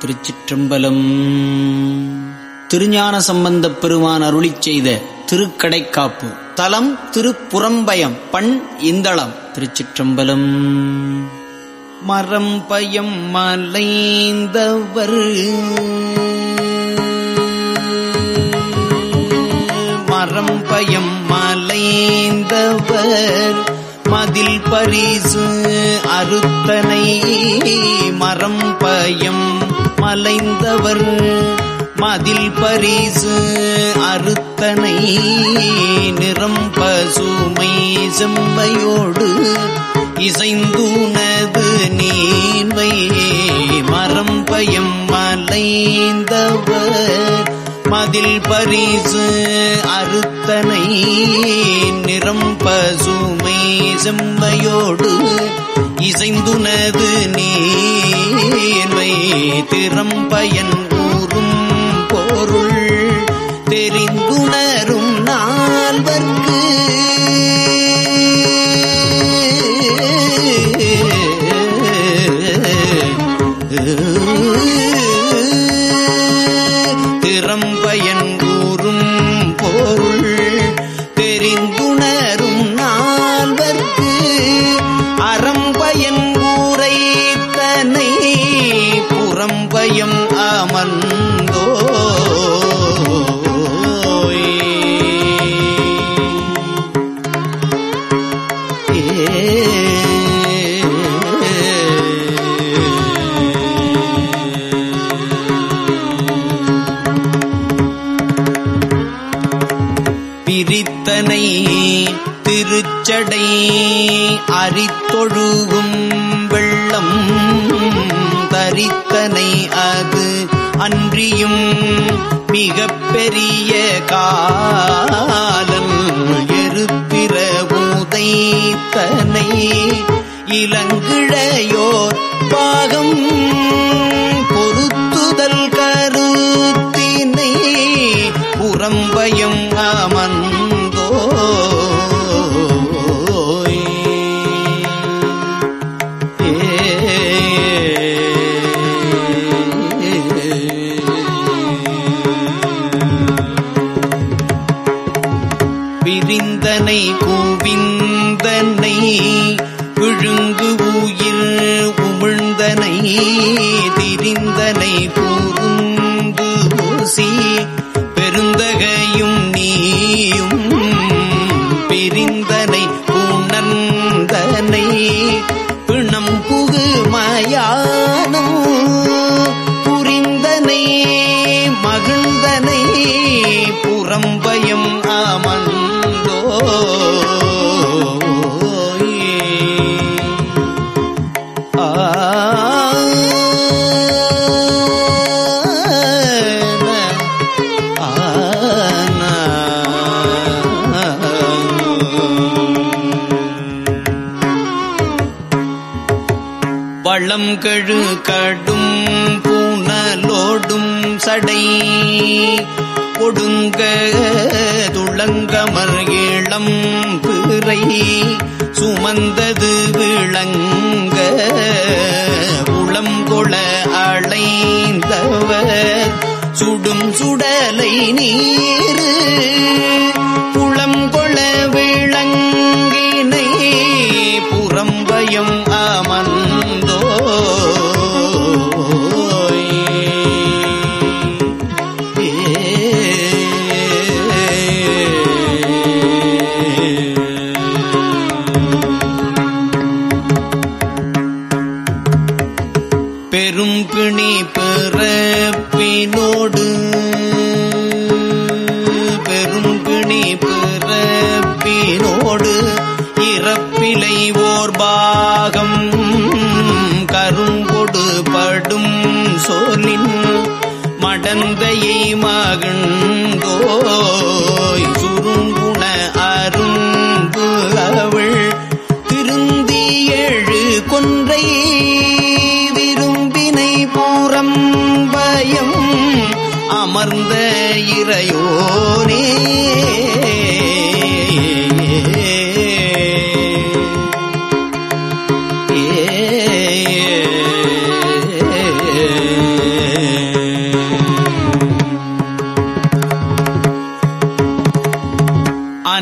திருச்சிற்றம்பலம். திருஞான சம்பந்தப் பெருமான் அருளிச் செய்த திருக்கடைக்காப்பு. தலம் திருப்புறம்பயம் பண் இந்தளம். திருச்சிற்றம்பலம். மரம்பயம் மலைந்தவர். மரம்பயம் மலைந்தவர். மதில் பரிசு அறுத்தனை. மரம்பயம் மலைந்தவர் மதில் பரிசு அறுத்தனை நிறம் பசுமை செம்மையோடு இசைந்தூனது நீன்மை மரம் பயம் மலைந்தவர் மதில் பரிசு அறுத்தனை நிறம் பசுமை செம்மையோடு இசைந்துனது நீர்வை திறம்பயன் கூறும் பொருள் தெரிந்துணரும் நால்வர்க்கு. திறம்பயன் அறித்தனை அது அன்றியும் மிக பெரிய காலம். எருப்பிற உதைத்தனை இளங்கிழையோர் பாகம். விரிந்தனை கூவிந்தனை விழுங்கு உயிர் உமிழ்ந்தனை திரிந்தனை கூர்ந்து ஊசி பெருந்தகையும் நீயும் பிரிந்தனை உணர்ந்தனை பிணம் புகு மயானம் புரிந்தனை மகிழ்ந்தனை புறம்பயம் ஆமன். வளம் கழு கடும் பூனலோடும் சடை ஒடுங்க இளம் பிறை சுமந்தது விளங்க உளங்கொள கொள சுடும் சுடலை நீர் புலம் கொள பிணி பிறப்பினோடு பெரும் பிணி பிறப்பினோடு இறப்பிலை ஓர் பாகம் கருங்கொடு படும் சோலின் மடந்தையை மகண்டோய்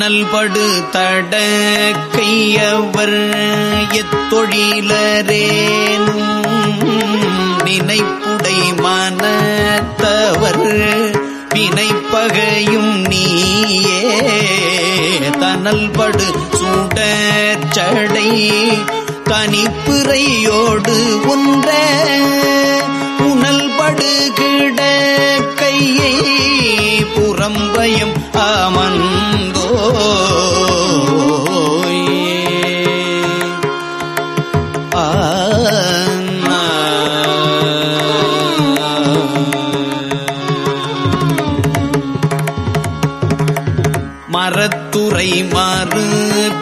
தனல்படு தட கையவர் எத்தொழிலரேனும் நினைப்புடை மனத்தவர் வினைப்பகையும் நீயே. தனல் தனல்படு சுடச்சடை தனிப்புறையோடு ஒன்ற புனல்படு கிட கையை புறம்பயம் அமர்ந்தோ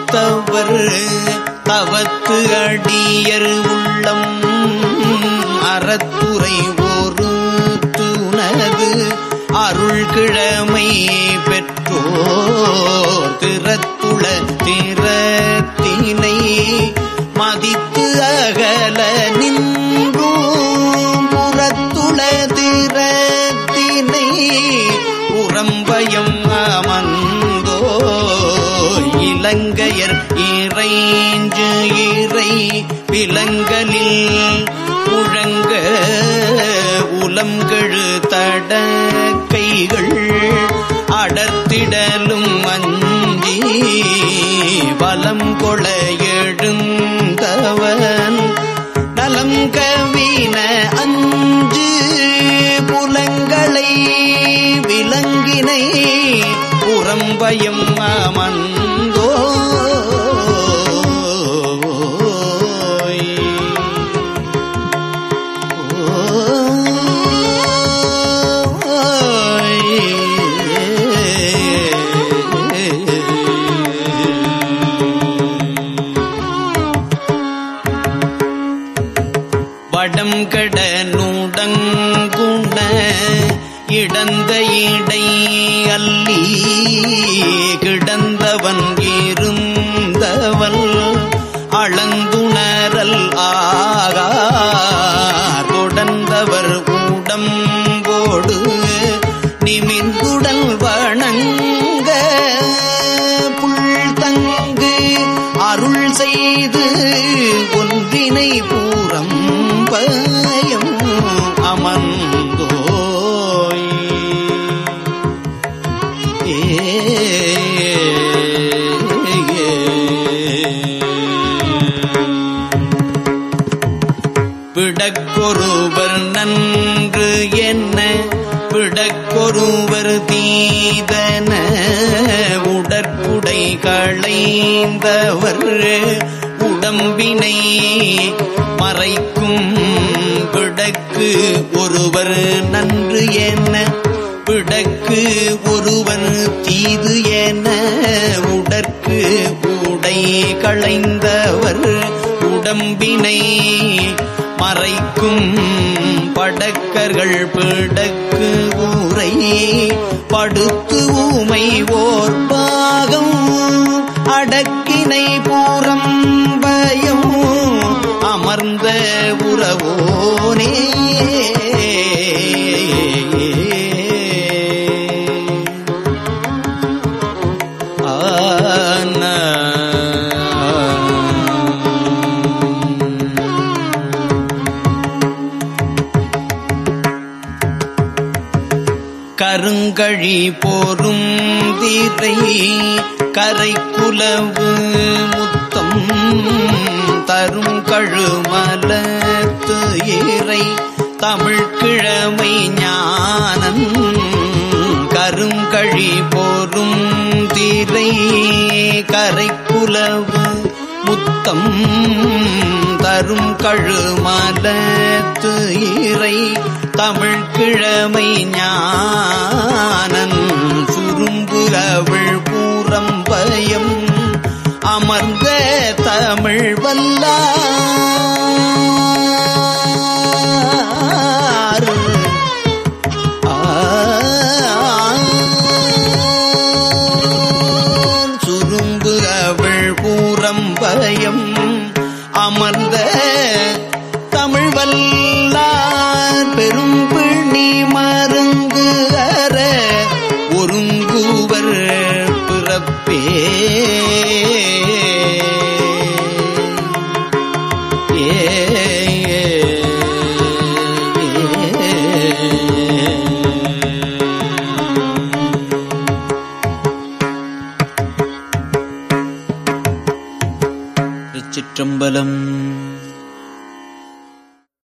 தவர் தவத்து அடியர் உள்ளம். அறத்துறை ஒரு துணது அருள் கிழமை பெற்றோர். திறத்துள திறத்தினை மதித்து இறைஞ்சு இறை விலங்கலில் முழங்க உலங்கழு தட கைகள் அடர்த்திடலும் அஞ்சி வலம் கொள எழுந்தவன் நலம் கவின அஞ்சு புலங்களை விலங்கினை புறம்பயம் வடம் கட நூடங்குண இடந்த இடை அல்லி கிடந்தவன் இருந்தவள் அளந்துணரல் ஆகார் தொடர்ந்தவர் உடம்போடு நிமிந்துடல் வணங்க புள் தங்கு அருள் செய்து ஒன்றினை விடக்கொருவர் நன்று என்ன? விடக்கொருவர் தீதன உடற்குடை களைந்தவர் உடம்பினை மறைக்கும் விடக்கு ஒருவர் நன்று என்ன? விடக்கு ஒருவர் தீது என உடற்கு உடை களைந்தவர் உடம்பினை மறைக்கும் படக்கர்கள் பிடக்கு ஊரை படுத்து ஊமை ஓர் பாகம். அடக்கினை பூரம் பயம். அமர்ந்த உறவோனே போரும் தீரை கரை குலவு முத்தம் தரும் கழுமலத்து ஏரை தமிழ் கிழமை ஞானன் கருங்கழி போரும் தீரை கரை குலவு முத்தம் தரும் கழுமலத்து இறை தமிழ் கிழமை ஞான